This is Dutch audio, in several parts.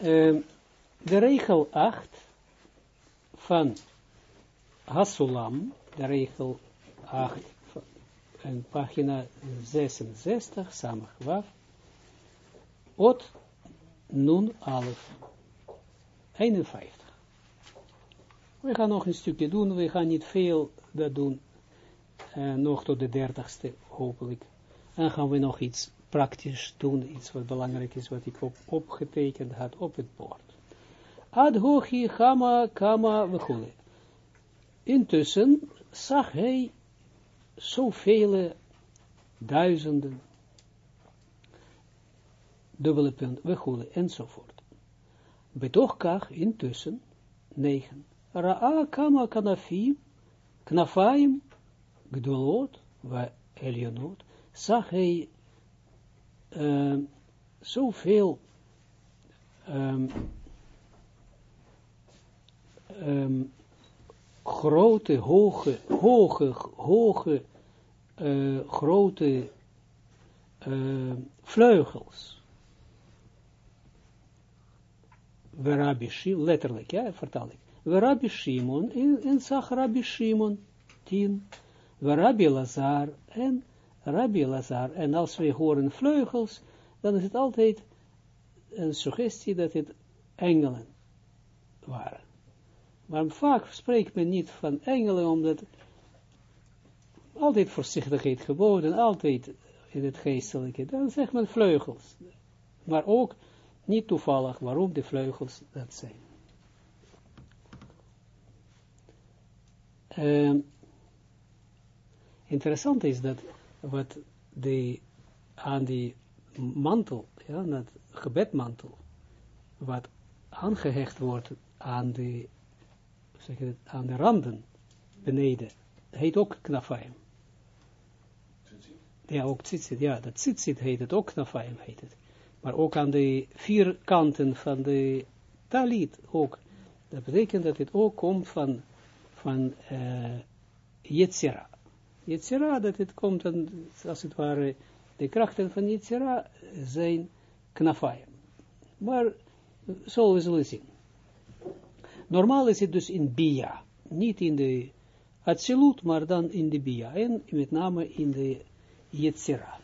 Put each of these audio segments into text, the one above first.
uh, de regel 8 van Hasulam, de regel 8, en pagina 66, Samachwaf, Ot Nun Alef, 51. We gaan nog een stukje doen, we gaan niet veel dat doen, uh, nog tot de dertigste, hopelijk. En gaan we nog iets praktisch doen, iets wat belangrijk is, wat ik op, opgetekend had op het bord. Ad hochi kama kama vechule. Intussen zag hij zoveel duizenden, dubbele punt, wechule, enzovoort. Betochkach intussen, negen. Ra'a kama kanafim, knafaim, gdolot, wa elionot, zag hij uh, zoveel um, um, grote, hoge, hoge, hoge, uh, grote uh, vleugels. Rabbi Shimon, letterlijk, ja, vertaal ik. We Rabbi Shimon, en, en zag Rabbi Shimon, tien. Rabbi Lazar, en Rabbi Lazar. En als we horen vleugels, dan is het altijd een suggestie dat het engelen waren. Maar vaak spreekt men niet van engelen, omdat altijd voorzichtigheid geboden, altijd in het geestelijke. Dan zegt men vleugels. Maar ook niet toevallig waarom de vleugels dat zijn. Uh, interessant is dat wat de, aan die mantel, ja, dat gebedmantel, wat aangehecht wordt aan de, zeg het, aan de randen beneden, heet ook knafaim. Ja, ook tzitzit, ja, dat tzitzit heet het, ook knafaim heet het. Maar ook aan de vier kanten van de talit ook. Dat betekent dat het ook komt van, van uh, Yetzira. Yetzira, dat het komt, dan, als het ware, de krachten van Yetzira zijn knafaim. Maar, zo we zien. Normaal is het dus in Bia, niet in de Atsilut, maar dan in de Bia, en met name in de Yetzira.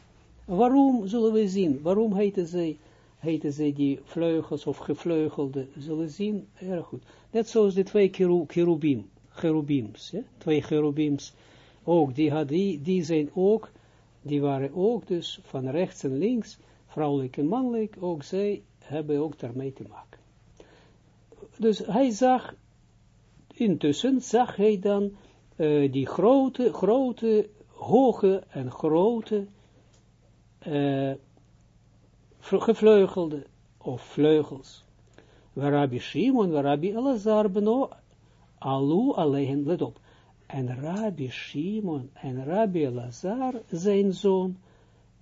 Waarom zullen we zien? Waarom heten zij, die vleugels of gevleugelde? Zullen zien? Erg goed. Net zoals de twee cherubim, cherubims, ja? twee cherubims, ook, die, had, die, die zijn ook, die waren ook dus van rechts en links, vrouwelijk en mannelijk, ook zij hebben ook daarmee te maken. Dus hij zag, intussen zag hij dan uh, die grote, grote, hoge en grote uh, gevleugelde of vleugels. Waar Rabbi Shimon, waar Elazar beno, alu alleen, let op. En Rabbi Shimon en Rabbi Elazar, zijn zoon,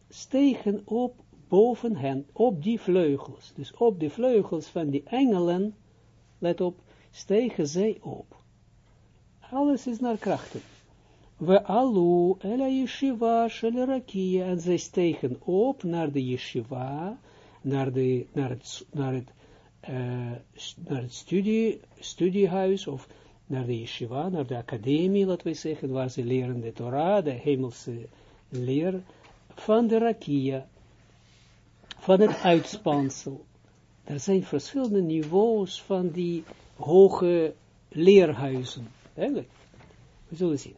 stegen op boven hen, op die vleugels. Dus op de vleugels van die engelen, let op, stegen zij op. Alles is naar krachten. We alu ela yeshiva shel rakia. En zij stegen op naar de yeshiva, naar, de, naar het, naar het, uh, naar het studie, studiehuis, of naar de yeshiva, naar de academie, laten we zeggen, waar ze leren de Torah, de hemelse leer, van de rakia, van het uitspansel. Er zijn verschillende niveaus van die hoge leerhuizen. Eigenlijk. We zullen zien.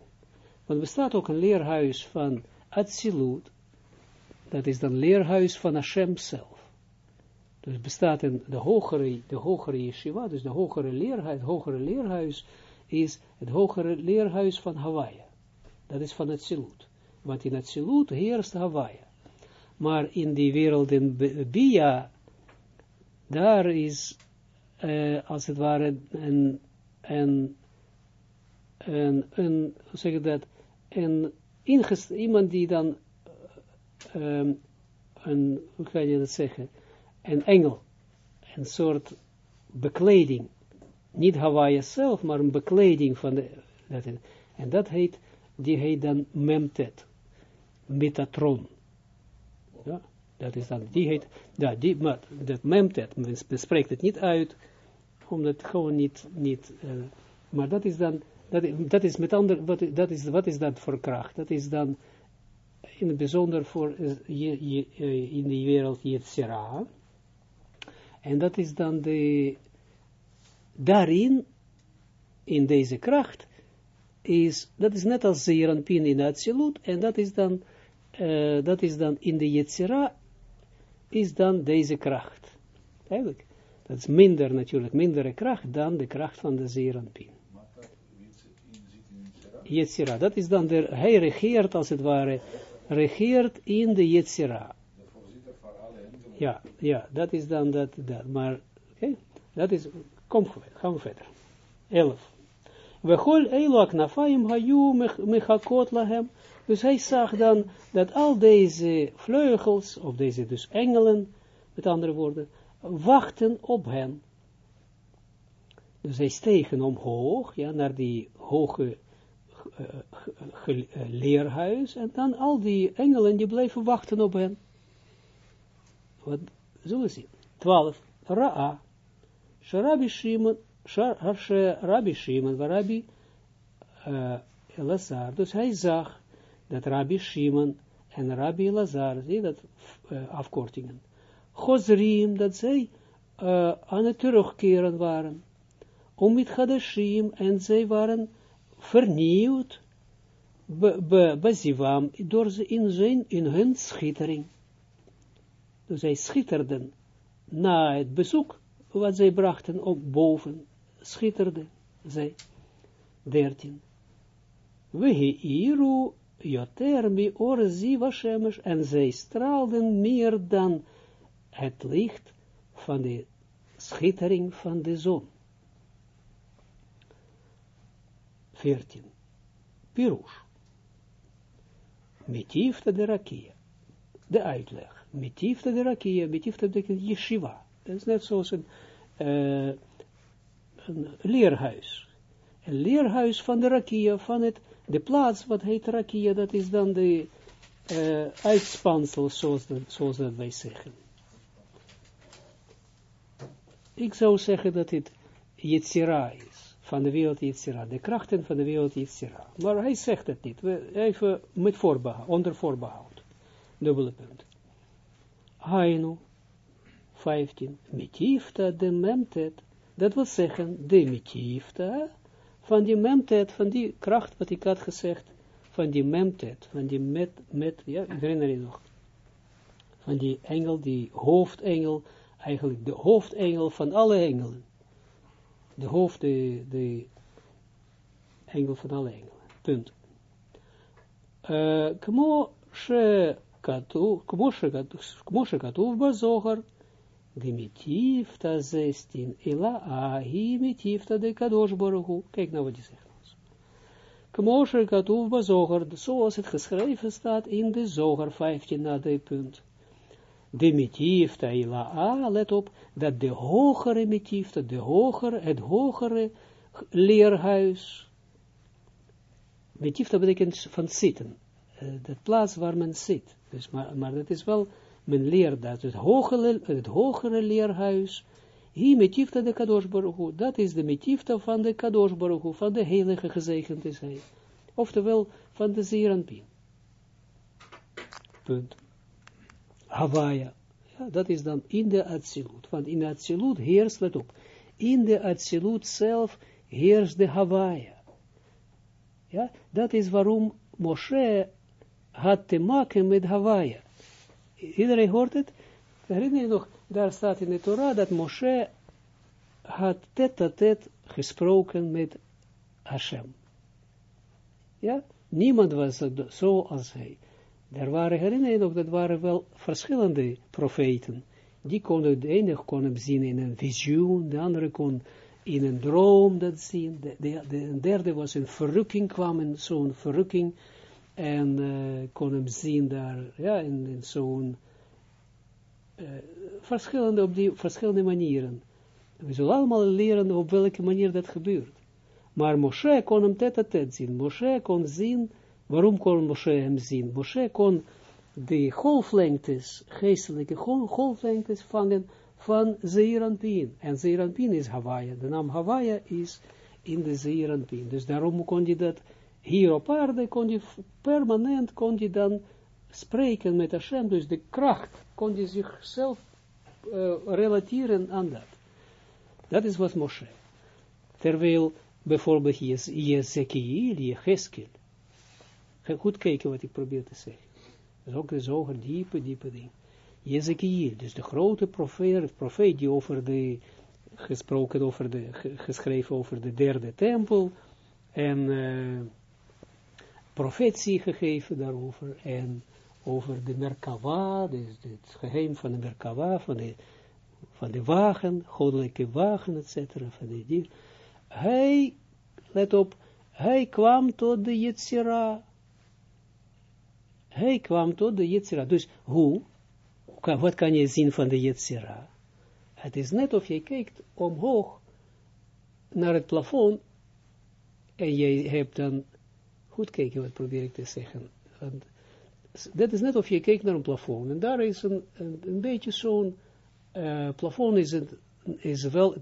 Want er bestaat ook een leerhuis van Atsilut, dat is dan leerhuis van Hashem zelf. Dus bestaat een, de hogere, de hogere yeshiva, dus de hogere leerhuis, hogere leerhuis is het hogere leerhuis van Hawaii. Dat is van Atsilut. Want in Atsilut heerst Hawaii. Maar in die wereld in Bia, daar is, uh, als het ware, een, een, een, een, hoe zeg ik dat, en iemand die dan, um, een, hoe kan je dat zeggen, een engel, een soort bekleding, niet Hawaii zelf, maar een bekleding van de, dat, en dat heet, die heet dan Memtet, Metatron. Ja, Dat is dan, die heet, ja, die, maar dat memtet, men spreekt het niet uit, omdat gewoon niet, niet uh, maar dat is dan, dat, dat is met andere, wat, dat is, wat is dat voor kracht? Dat is dan, in het bijzonder voor, uh, je, uh, in de wereld Yetzira, en dat is dan de, daarin, in deze kracht, is, dat is net als Zeranpin in Atsilut, en dat is dan, uh, dat is dan in de Yetzira, is dan deze kracht. Eigenlijk. Dat is minder natuurlijk, mindere kracht dan de kracht van de Zeranpin. Yetzira, dat is dan de, hij regeert als het ware, regeert in de Yetzira. Ja, ja, dat is dan dat, dat maar, oké, okay, dat is, kom, gaan we verder. 11. We gol elo aknafaim hayu mechakot lahem. Dus hij zag dan dat al deze vleugels, of deze dus engelen, met andere woorden, wachten op hen. Dus zij stegen omhoog, ja, naar die hoge uh, uh, leerhuis, en dan al die engelen, die bleven wachten op hen. Wat zullen we zien? 12. Ra'a. Sharabi Shimon, Rabbi Shimon, Rabbi Elazar. Dus hij zag dat Rabbi Shimon en Rabbi Elazar, zie dat uh, afkortingen, Chosrim, dat zij uh, aan het terugkeren waren. Om met Hadashim, en zij waren vernieuwd, bezivam, door ze in, zijn, in hun schittering. Dus zij schitterden na het bezoek, wat zij brachten op boven, schitterden zij. 13. We iru joter mi or ziva shemesh, en zij straalden meer dan het licht van de schittering van de zon. 14. Pirush. Metifta de rakia. De uitleg. Metifta de rakia. Betekent yeshiva. Dat is net zoals een, uh, een leerhuis. Een leerhuis van de rakia, van het, de plaats wat heet rakia, dat is dan de uh, uitspansel, zoals, zoals dat wij zeggen. Ik zou zeggen dat het Yetzira is, van de wereld Yetzira, de krachten van de wereld Yetzira. Maar hij zegt het niet, even met voorbehoud, onder voorbehoud. Dubbele punt. Hainu, 15, mitifta de memtet, dat wil zeggen, de mitifta, van die memtet, van die kracht wat ik had gezegd, van die memtet, van die met, met, ja, ik herinner je nog, van die engel, die hoofdengel, eigenlijk de hoofdengel van alle engelen. De hoofd, de, engel van alle engelen. Punt. Kmo she kmo she katuv bazogar, Gemitifta 16, ila ahi mitifta de kadosh. Kijk nou wat hij zegt ons. Kmosher katuv bazogar, zoals het geschreven staat in de zoger 15 na de punt de mitifta ila let op, dat de hogere mitifta, de hogere, het hogere leerhuis, mitifta betekent van zitten, uh, de plaats waar men zit, dus maar, maar dat is wel, men leert dat, het hogere, het hogere leerhuis, hier mitifta de kadosh baruch dat is de mitifta van de kadosh baruch van de heilige gezegend is hij, oftewel van de Zeranpin. Punt. Hawaia. Ja, dat is dan in de Atsilut. Want in de Atsilut heerst, let op, in de Atsilut zelf heerst de Hawaia. Ja, dat is waarom Moshe had te maken met Hawaia. Iedereen hoort het? Herinner je nog, daar staat in de Torah dat Moshe had tet-a-tet gesproken met Hashem. Ja, niemand was zo als hij. Er waren, herinner je nog, dat waren wel verschillende profeten. Die konden, de ene kon hem zien in een visioen, de andere kon in een droom dat zien, de, de, de derde was een verrukking, kwam in zo'n verrukking, en uh, kon hem zien daar, ja, in, in zo'n uh, verschillende, op die verschillende manieren. We zullen allemaal leren op welke manier dat gebeurt. Maar Moshe kon hem tet-a-tet zien. Moshe kon zien Waarom kon Moshe hem zien? Moshe kon de golflengtes, geestelijke golflengtes van, de, van Zeeranpien. En Zeeranpien is Hawaii. De naam Hawaii is in de Zeeranpien. Dus daarom kon je dat hier op aarde, kon je permanent, kon je dan spreken met Hashem. Dus de kracht kon je zichzelf uh, relateren aan dat. Dat is wat Moshe. Terwijl bijvoorbeeld Jezekiel, Jecheskel. Goed kijken wat ik probeer te zeggen. Dat is ook de zoger diepe, diepe ding. Jezekiel, dus de grote profeet, profeet die over de, gesproken over de, geschreven over de derde tempel, en uh, profetie gegeven daarover, en over de Merkava, dus het geheim van de Merkava, van de, van de wagen, goddelijke wagen, etc. van de dier. Hij, let op, hij kwam tot de Yetzira. Hij kwam tot de Yetzira. Dus hoe? Wat kan je zien van de Yetzira? Het is net of je kijkt omhoog naar het plafond en je hebt dan, goed kijken wat probeer ik te zeggen, dat is net of je kijkt naar een plafond en daar is een, een, een beetje zo'n uh, plafond is, is wel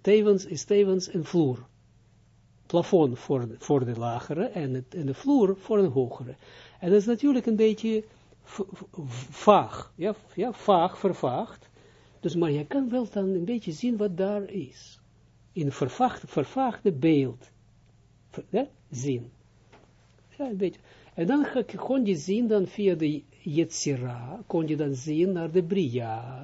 tevens, is tevens een vloer. Plafond voor, voor de lagere en, het, en de vloer voor een hogere. En dat is natuurlijk een beetje vaag, ja, ja, vaag, vervaagd. Dus, maar je kan wel dan een beetje zien wat daar is. In vervaagd, vervaagde beeld. Ja, zien. En dan kon je zien dan via de Yetzira, kon je dan zien naar de Bria.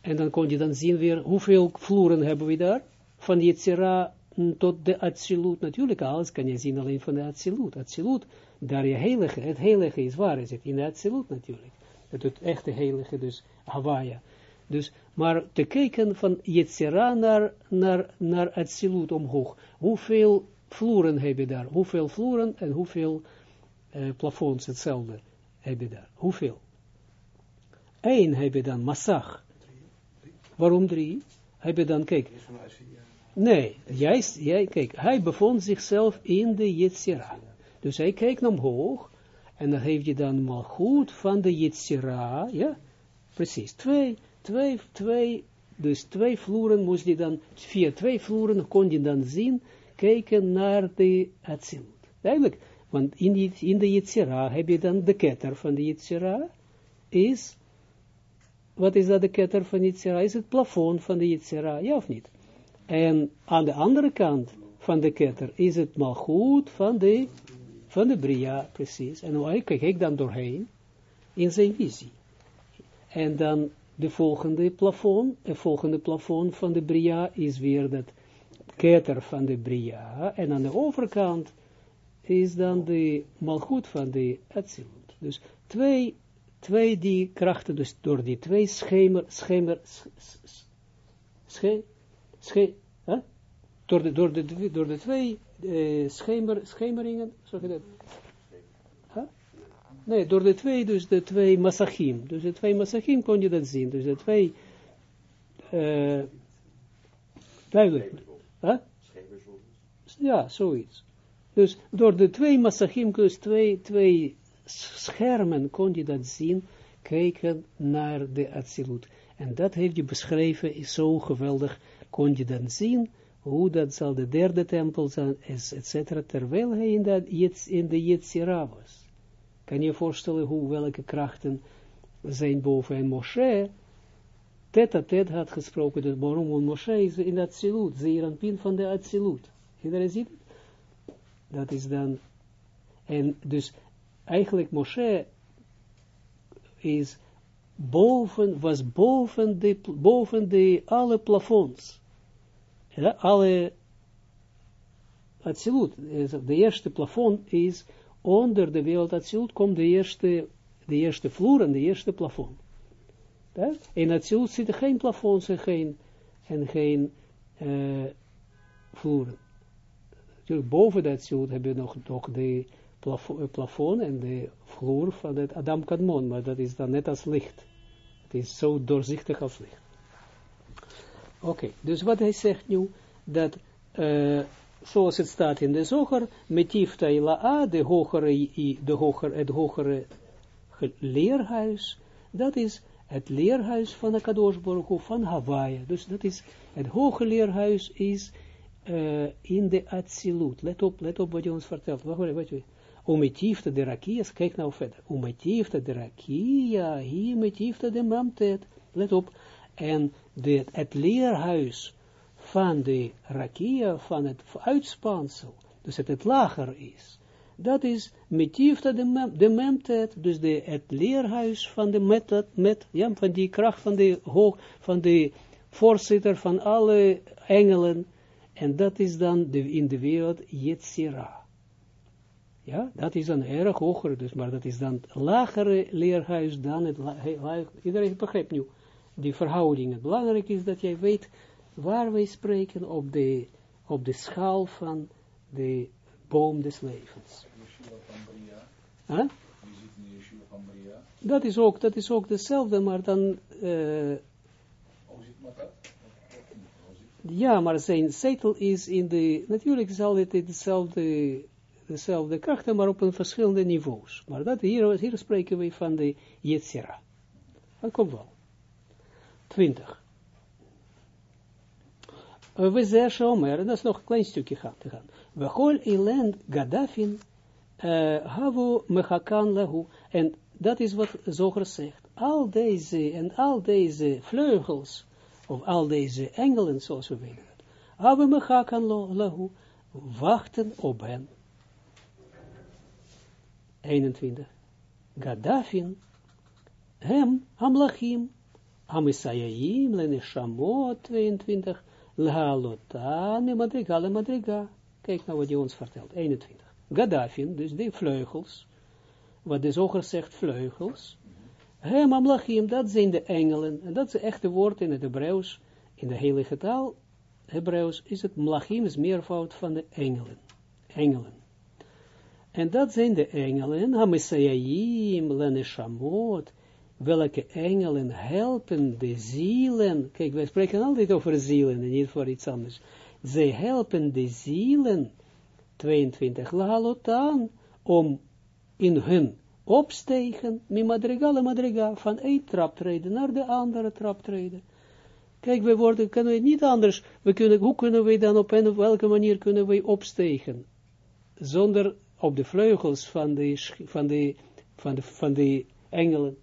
En dan kon je dan zien weer, hoeveel vloeren hebben we daar? Van Yetzira tot de Atsilut. Natuurlijk, alles kan je zien alleen van de Atsilut. Atsilut, daar je heilige, het heilige is, waar is het? In de Atsilut natuurlijk. Het, het echte heilige, dus Hawaii. Dus, maar te kijken van Yetzira naar, naar, naar Atsilut omhoog. Hoeveel vloeren heb je daar? Hoeveel vloeren en hoeveel uh, plafonds hetzelfde heb je daar? Hoeveel? Eén heb je dan, massag. Waarom drie? Heb je dan, kijk. Nee, jij, jij, kijk, hij bevond zichzelf in de Yetzira. Dus hij kijkt naar omhoog, en dan heeft je dan mal goed van de Yetzira, ja, precies, twee, twee, twee, dus twee vloeren moest je dan, via twee vloeren kon je dan zien, kijken naar de Atsilut. Duidelijk, want in, die, in de Yetzira heb je dan de ketter van de Yetzira, is, wat is dat de ketter van de Yetzira? Is het plafond van de Yetzira, ja of niet? En aan de andere kant van de ketter is het goed van de, van de Bria, precies. En hoe kijk ik dan doorheen in zijn visie. En dan de volgende plafond, het volgende plafond van de Bria is weer dat ketter van de Bria, en aan de overkant is dan de malgoed van de Atsilut. Dus twee, twee die krachten, dus door die twee schemer, schemer, sche, huh? door, de, door, de, door de twee uh, schemer, schemeringen, zeg je dat? Nee, door de twee, dus de twee massachim. Dus de twee massachim kon je dat zien. Dus de twee, uh, duidelijk. Huh? Ja, zoiets. Dus door de twee massachim, dus twee, twee schermen, kon je dat zien, kijken naar de Atsilut. En dat heeft je beschreven, is zo geweldig, kon je dan zien, hoe dat zal de derde tempel zijn, et cetera, terwijl hij in, dat, in de Yetzira was. Kan je je voorstellen hoe, welke krachten zijn boven en Moshe, tet-a-tet had gesproken, dus waarom Moshe is in dat Atsilut, zeer pin van de Atsilut. Iedereen ziet het? Dat is dan, en dus eigenlijk Moshe is boven, was boven de, boven de alle plafonds. Ja, alle Atsilut, de eerste plafond is onder de wereld Atsilut komt de eerste, de eerste vloer en de eerste plafond. Ja? In Atsilut zitten geen plafonds en geen, en geen uh, vloeren. Natuurlijk, boven de Atsilut hebben we nog, de plafond en de vloer van het Adam Kadmon, maar dat is dan net als licht. Het is zo doorzichtig als licht. Oké, dus wat hij zegt nu, dat, uh, zoals het staat in de zoger, metifta ila'a, de hogere, de hogere, het hogere hoge leerhuis, dat is het leerhuis van de Kadosh Baruch van Hawaii. Dus dat is, het hoge leerhuis is uh, in de Atsilut. Let op, let op wat je ons vertelt. Wacht, wacht. Umetifte de rakia, kijk nou verder. Umetifte de rakia, hier metifte de mamtet. Let op. En de, het leerhuis van de rakia, van het uitspansel, dus het het lager is, dat is metifte de, de memtet, dus de, het leerhuis van de met, met ja, van die kracht van de hoog, van de voorzitter van alle engelen, en dat is dan de, in de wereld Yetzira. Ja, dat is dan erg hoger, dus, maar dat is dan lagere leerhuis dan het, iedereen begrijpt nu die verhoudingen. Belangrijk is dat jij weet waar wij spreken op de, op de schaal van de boom des levens. Huh? Dat is ook, dat is ook dezelfde, maar dan... Uh, ja, maar zijn zetel is in de, natuurlijk zal het dezelfde, dezelfde krachten, maar op een verschillende niveaus. Maar dat hier, hier spreken we van de Yetzira. Dat komt wel. 20. We zeggen dat is nog een klein stukje gaan te gaan. We hol iland Gaddafin havu mechakan lahu. En dat is wat Zoger zegt. Al deze en al deze vleugels of al deze engelen, zoals we weten. Hebben me gaan lahu, wachten op hen. 21. Gaddafin, hem, Hamlachim, Amisayayim, Leneshamot, 22. Lhalota, ne madriga, madriga. Kijk nou wat hij ons vertelt. 21. Gaddafin, dus de vleugels, wat de zoger zegt vleugels, Hem amlachim, dat zijn de engelen. En dat is het echte woord in het Hebreeuws. In de heilige taal, Hebreeuws, is het mlachim, is meervoud van de engelen. Engelen. En dat zijn de engelen, Hamisayayim, Leneshamot, welke engelen helpen de zielen. Kijk, wij spreken altijd over zielen en niet voor iets anders. Zij helpen de zielen, 22, Lahalotan, om in hun opstegen, mi madrigale madriga, van één traptreden naar de andere traptreden. Kijk, we worden, kunnen we niet anders, we kunnen, hoe kunnen we dan op een of welke manier kunnen we opstegen? Zonder op de vleugels van de, van de, van de, van de engelen.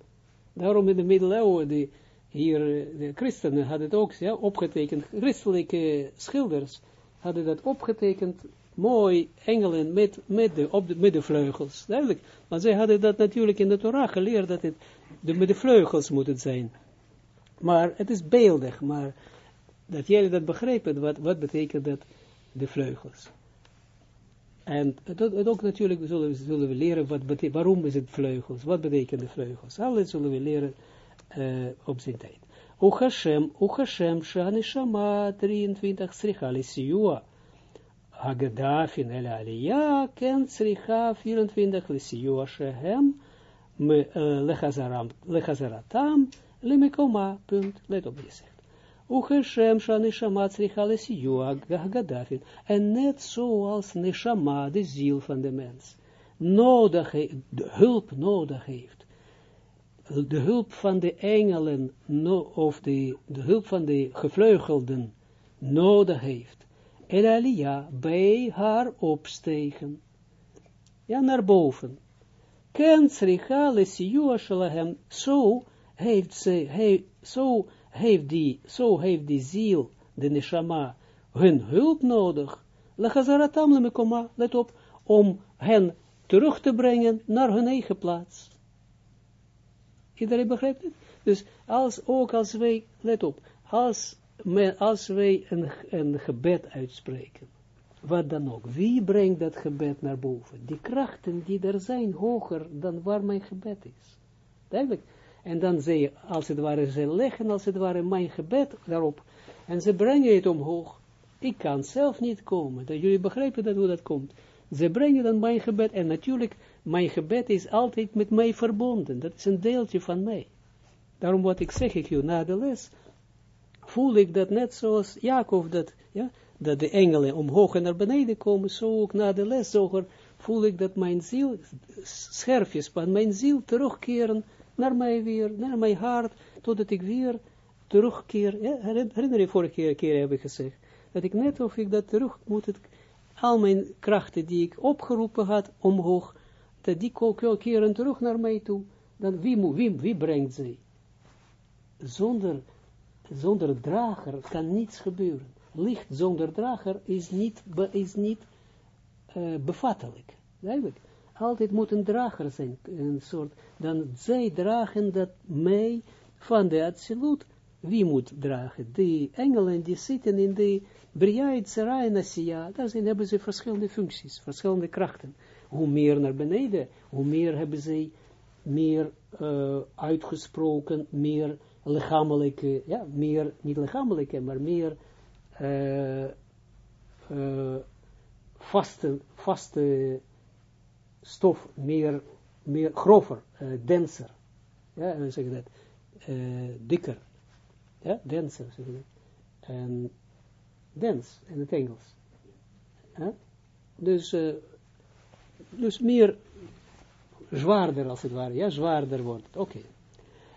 Daarom in de middeleeuwen, die, hier, de christenen hadden het ook ja, opgetekend, christelijke schilders hadden dat opgetekend mooi engelen met, met, de, op de, met de vleugels. Duidelijk. Want zij hadden dat natuurlijk in de Torah geleerd, dat het de, met de vleugels moet het zijn. Maar het is beeldig, maar dat jullie dat begrijpen, wat, wat betekent dat, de vleugels. En het, het ook natuurlijk zullen, zullen we leren, wat waarom is het vleugels, wat betekent de vleugels. Alles zullen we leren uh, op zijn tijd. O Hashem, O Hashem, Shani Shama, 23, Srichali Siua. Hagedafin el Aliyah, ken Tzricha 24, Lesiua Shehem, Lechazaratam, Lemekoma, punt, let op je zegt. Ucheshem Shanishama Tzricha Lesiua Hagedafin, en net zoals Neshama, de ziel van de mens, nodig, hulp nodig heeft, de hulp van de engelen, no, of de, de hulp van de gevleugelden nodig heeft, en Alia bij haar opstegen. Ja, naar boven. Ken zo heeft ze, zo heeft die, zo heeft die ziel, de neshama, hun hulp nodig. Lechazaratam lemekoma, let op, om hen terug te brengen naar hun eigen plaats. Iedereen begrijpt het? Dus als, ook als wij, let op, als als wij een, een gebed uitspreken, wat dan ook, wie brengt dat gebed naar boven? Die krachten die er zijn, hoger dan waar mijn gebed is. Duidelijk. En dan ze, als het ware, ze leggen als het ware mijn gebed daarop, en ze brengen het omhoog. Ik kan zelf niet komen. Dat jullie begrijpen dat hoe dat komt. Ze brengen dan mijn gebed, en natuurlijk, mijn gebed is altijd met mij verbonden. Dat is een deeltje van mij. Daarom wat ik zeg ik u na de les, voel ik dat net zoals Jacob, dat, ja, dat de engelen omhoog en naar beneden komen, zo ook na de les, zoger, voel ik dat mijn ziel, scherfjes van mijn ziel terugkeren naar mij weer, naar mijn hart, totdat ik weer terugkeer. Herinner je, vorige keer, keer heb ik gezegd, dat ik net of ik dat terug moet, het, al mijn krachten die ik opgeroepen had, omhoog, dat die keren terug naar mij toe, dan wie, wie, wie brengt ze? Zonder, zonder drager kan niets gebeuren. Licht zonder drager is niet, is niet uh, bevattelijk. Duidelijk. Altijd moet een drager zijn, een soort, dan zij dragen dat mee van de absolute. Wie moet dragen? De engelen die zitten in de Bria, Tzera en Asiya, daar zijn, hebben ze verschillende functies, verschillende krachten. Hoe meer naar beneden, hoe meer hebben ze meer uh, uitgesproken, meer lichamelijke, ja, meer, niet lichamelijke, maar meer uh, uh, vaste, vaste stof, meer, meer grover, denser, ja, en zeg dat, dikker, ja, denser, zeg dat, en dens in het Engels. Ja? Dus, dus meer zwaarder als het ware, ja, zwaarder wordt. Oké.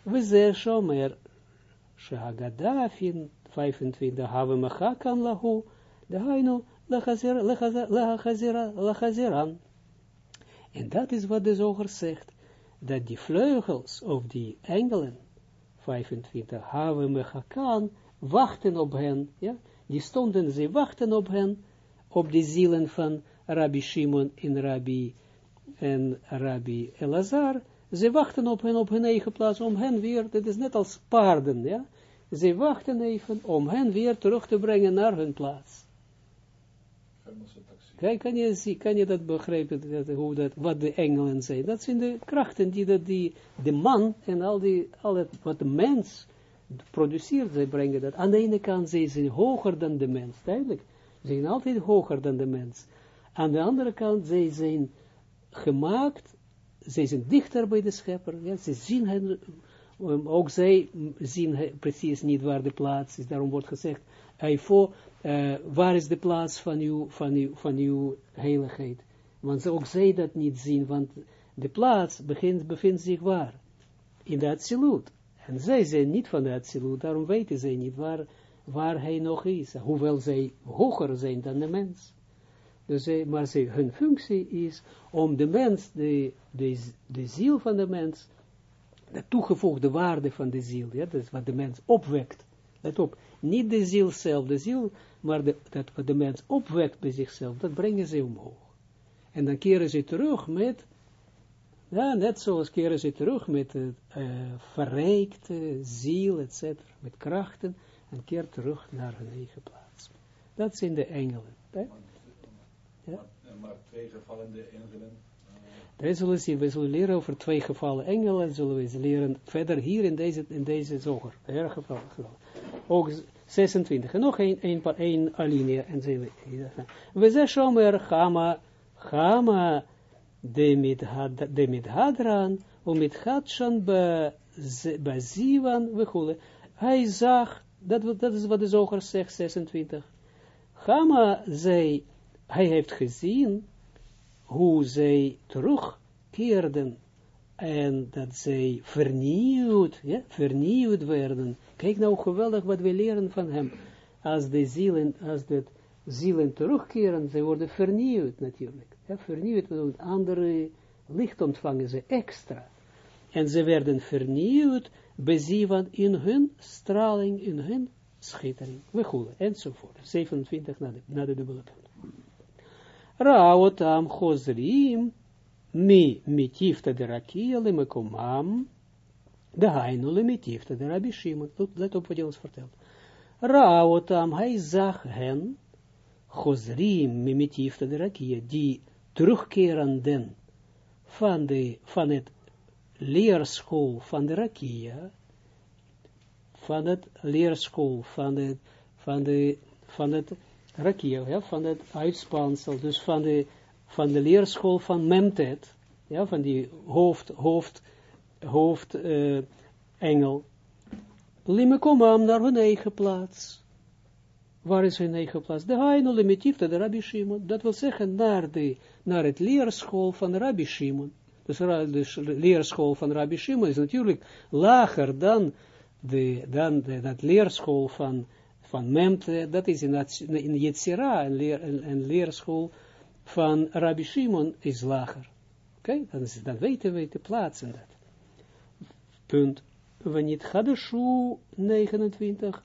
We zeggen shomer shagadafin 25 hebben we kan lahu de hainu lachaziran. En dat is wat de zoger zegt, dat die vleugels of die engelen 25 hebben we kan wachten op hen, ja, die stonden, ze wachten op hen, op de zielen van Rabbi Shimon en Rabbi, en Rabbi Elazar, ze wachten op hen op hun eigen plaats, om hen weer, dat is net als paarden, ja, ze wachten even om hen weer terug te brengen naar hun plaats. Kijk, kan je, zien, kan je dat begrijpen, dat, hoe dat, wat de engelen zijn? Dat zijn de krachten die, dat die de man en al die, al wat de mens produceert, zij brengen dat. Aan de ene kant, zij zijn hoger dan de mens, duidelijk. Ze zijn altijd hoger dan de mens. Aan de andere kant, zij zijn gemaakt, zij zijn dichter bij de schepper, ze zien hen, um, ook zij zien precies niet waar de plaats is, daarom wordt gezegd, voor, uh, waar is de plaats van uw, van uw, van uw heiligheid? Want ook zij dat niet zien, want de plaats bevindt zich waar? In de absolute. En zij zijn niet van de Atsilut, daarom weten zij niet waar, waar hij nog is, hoewel zij hoger zijn dan de mens. Dus maar zij, hun functie is om de mens, de, de, de ziel van de mens, de toegevoegde waarde van de ziel, ja, dat is wat de mens opwekt. Let op, niet de ziel zelf, de ziel, maar de, dat wat de mens opwekt bij zichzelf, dat brengen ze omhoog. En dan keren ze terug met ja, net zoals keren ze terug met uh, verrijkte ziel, etc., met krachten, en keer terug naar hun eigen plaats. Dat zijn de engelen. Ja? Maar twee gevallende engelen? Zullen zien, we zullen leren over twee gevallen engelen, zullen we leren verder hier in deze, in deze zoger. Erg geval, Ook 26. En nog één, één, één alinea. En we, we zeggen, Shomer, Chama, Chama, de mit hadran, om mit hadshan bazivan, we Hij zag, dat, dat is wat de zoger zegt, 26. Gama zei, hij heeft gezien, hoe zij terugkeerden, en dat zij vernieuwd, ja, vernieuwd werden. Kijk nou geweldig wat we leren van hem. Als de zielen, als de zielen terugkeren, ze worden vernieuwd natuurlijk ja, vernieuwd, met andere licht ontvangen ze extra. En ze werden vernieuwd, bezieven in hun straling, in hun schittering, wegoelen, enzovoort. 27 na de, na de dubbele punt. Raotam chozrim, mi mitifta de rakia lemekomam, de hainu lemitifta de rabbi. Let op wat hij vertelt. Raotam, hij zag hen, chozrim, mi mitifta de rakia, die terugkerenden van, de, van het leerschool van de Rakia, van het leerschool van, de, van, de, van het Rakia, ja, van het uitspansel, dus van de, van de leerschool van Memtet, ja, van die hoofd, hoofd, hoofd uh, engel, Limekomam naar hun eigen plaats. Waar is zijn eigen plaats? De Haino limitief de Rabbi Shimon. Dat wil zeggen naar, de, naar het leerschool van Rabbi Shimon. Dus de leerschool van Rabbi Shimon is natuurlijk lager dan, de, dan dat leerschool van, van Memte. Dat is in, in Yetzira, een, leer, een, leerschool van Rabbi Shimon is lager. Oké, okay? dan, weten we te plaatsen dat. Punt. Wanneer Hadeshu 29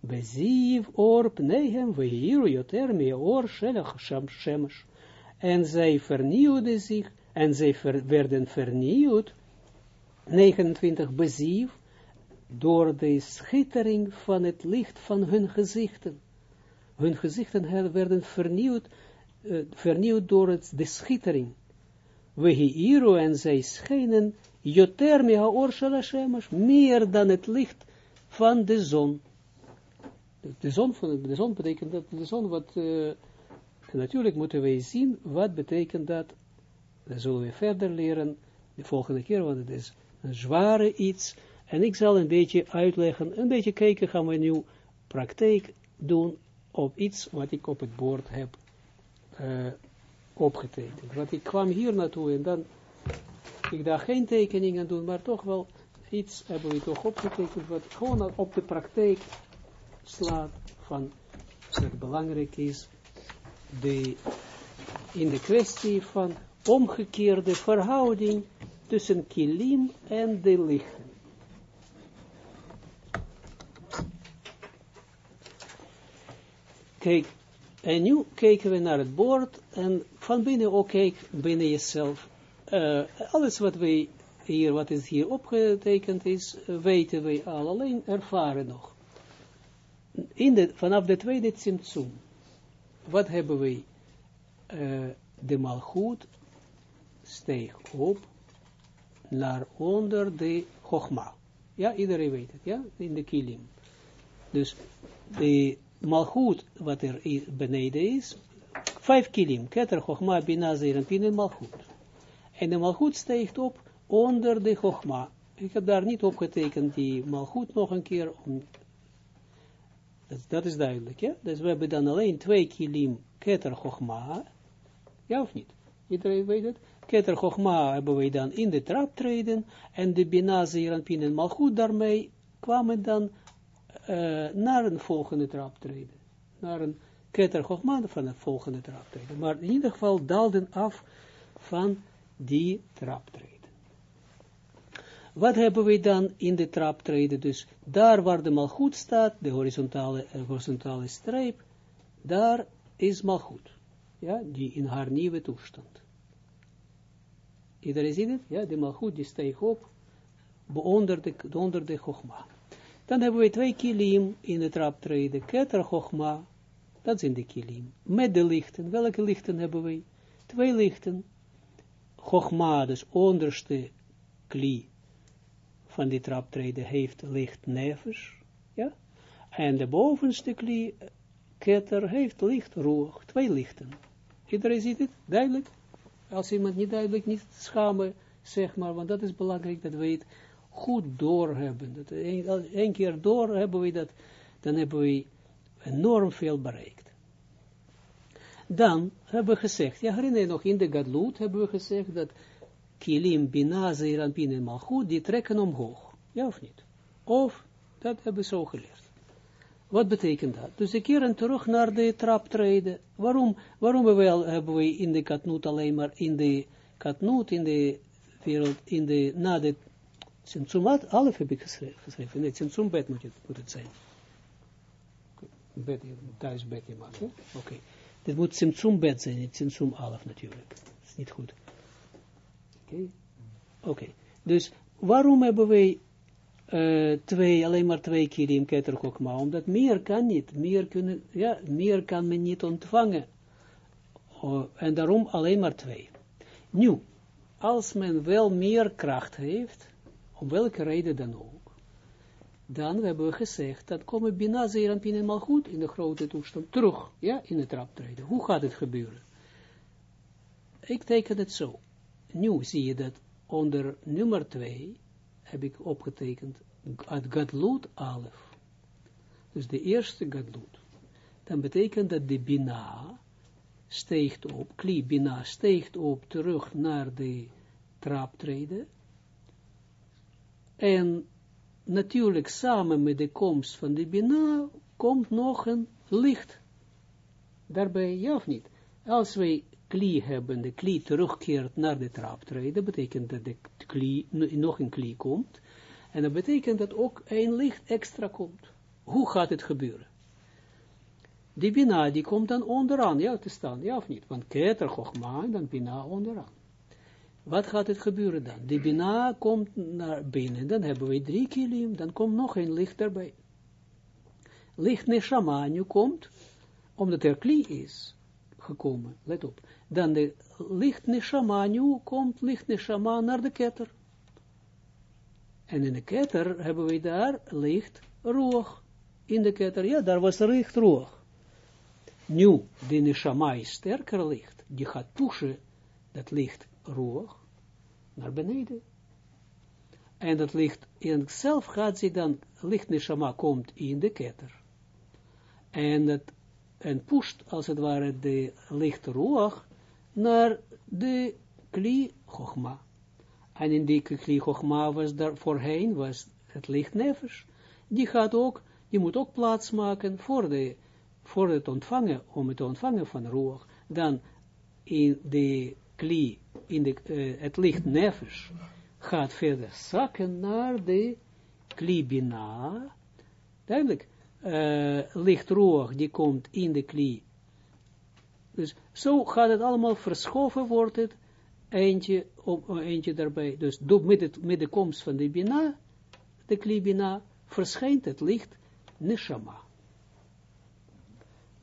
Beziv orp nehem vehiru yoter me or shelach shemesh. En zij vernieuwden zich, en zij werden vernieuwd, 29 bezief, door de schittering van het licht van hun gezichten. Hun gezichten werden vernieuwd, uh, vernieuwd door het, de schittering. Vehiru en zij schijnen, yoter me or shemesh, meer dan het licht van de zon de zon, van, de zon betekent dat, de zon wat, uh, natuurlijk moeten wij zien, wat betekent dat, dat zullen we verder leren, de volgende keer, want het is een zware iets, en ik zal een beetje uitleggen, een beetje kijken, gaan we nu praktijk doen op iets wat ik op het bord heb uh, opgetekend. Want ik kwam hier naartoe en dan, ik dacht geen tekeningen doen, maar toch wel iets hebben we toch opgetekend, wat gewoon op de praktijk slaat van wat belangrijk is, de, in de kwestie van omgekeerde verhouding tussen kilim en de lichten. Kijk, en nu kijken we naar het bord en van binnen ook kijk binnen jezelf. Uh, alles wat wij hier, wat is hier opgetekend is, weten wij al, alleen ervaren nog in de, vanaf de tweede Tsimtsum, wat hebben we? Uh, de malgoed steeg op naar onder de Chogma. Ja, iedereen weet het, ja, in de kilim. Dus de malgoed, wat er beneden is, vijf kilim, keter, Chogma, Bina, Zeranpin en malgoed. En de malgoed steegt op onder de Chogma. Ik heb daar niet opgetekend die malgoed nog een keer, om dat, is duidelijk, ja? Dus we hebben dan alleen twee kilim keter chogma, ja of niet? Iedereen weet het? Keter chogma hebben we dan in de trap treden, en de bina, en malchut daarmee kwamen dan uh, naar een volgende trap treden. Naar een keter van een volgende trap treden. Maar in ieder geval daalden af van die trap treden. Wat hebben we dan in de traptreden? Dus daar waar de malgoed staat, de horizontale, uh, horizontale streep, daar is malgoed. Ja, die in haar nieuwe toestand. Iedereen ziet het? Ja, de malgoed die steeg op onder de, onder de chogma. Dan hebben we twee kilim in de traptreden. Keter chogma, dat zijn de kilim. Met de lichten. Welke lichten hebben we? Twee lichten. Chogma, dus onderste kli van die traptreden heeft licht nevers, ja, en de bovenste klie, ketter, heeft licht roog, twee lichten. Iedereen ziet het, duidelijk? Als iemand niet duidelijk, niet schamen, zeg maar, want dat is belangrijk dat we het goed doorhebben. Dat een, keer door hebben we dat, dan hebben we enorm veel bereikt. Dan hebben we gezegd, ja herinner je nog, in de Gadlut hebben we gezegd dat kilim, bina, zeeranpin en malchut, die trekken omhoog. Ja of niet? Of, dat hebben we zo geleerd. Wat betekent dat? Dus we keren terug naar de traptreden. Waarom, waarom hebben we, hebben we in de katnoot alleen maar in de katnoot, in de wereld, in de, na de Tsimtsumat, alef heb ik geschreven. Nee, Tsimtsumbed moet, moet het zijn. Bed, thuis bed je maakt, Oké. Dit moet Tsimtsumbed zijn, niet Tsimtsum alef natuurlijk. Dat is niet goed. Oké. Okay. Dus waarom hebben wij twee, alleen maar twee kilim keter kokma? Omdat meer kan niet, meer, kunnen, ja, meer kan men niet ontvangen. Uh, en daarom alleen maar twee. Nu, als men wel meer kracht heeft, om welke reden dan ook, dan hebben we gezegd, dat komen Bina, Zeer en mal goed in de grote toestand terug, ja, in de traptreden. Hoe gaat het gebeuren? Ik teken het zo nu zie je dat onder nummer 2 heb ik opgetekend het Gadlut Alef. Dus de eerste Gadlut. dan betekent dat de Bina steegt op, Kli Bina steegt op terug naar de traptreden. En natuurlijk samen met de komst van de Bina komt nog een licht daarbij, ja of niet? Als wij kli hebben, de kli terugkeert naar de traptreden, betekent dat de kli, nog een kli komt, en dat betekent dat ook een licht extra komt. Hoe gaat het gebeuren? Die Bina, die komt dan onderaan, ja, te staan, ja of niet? Want Keter, Chogma, dan Bina onderaan. Wat gaat het gebeuren dan? Die Bina komt naar binnen, dan hebben we drie kilim, dan komt nog een licht erbij. Licht Neshama nu komt, omdat er kli is gekomen, let op. Dan de licht Neshama nu komt licht Neshama naar de ketter. En in de ketter hebben we daar licht roog. In de ketter, ja, daar was licht roog. Nu, de neshama is sterker licht, die gaat pushen dat licht roog naar beneden. En dat licht in zelf gaat zich dan, licht neshama komt in de ketter. En dat, en pusht als het ware de licht roog naar de kli chogma. En in die kli chogma was daar voorheen, was het licht nefesh. Die gaat ook, die moet ook plaats maken voor de voor het ontvangen, om het ontvangen van roer, dan in de kli, in de, uh, het licht nefesh, gaat verder zakken naar de kli bina, duidelijk, uh, licht roer, die komt in de kli, dus zo gaat het allemaal verschoven, wordt het, eentje, op, eentje daarbij, dus met, het, met de komst van de bina, de kli bina, verschijnt het licht neshama.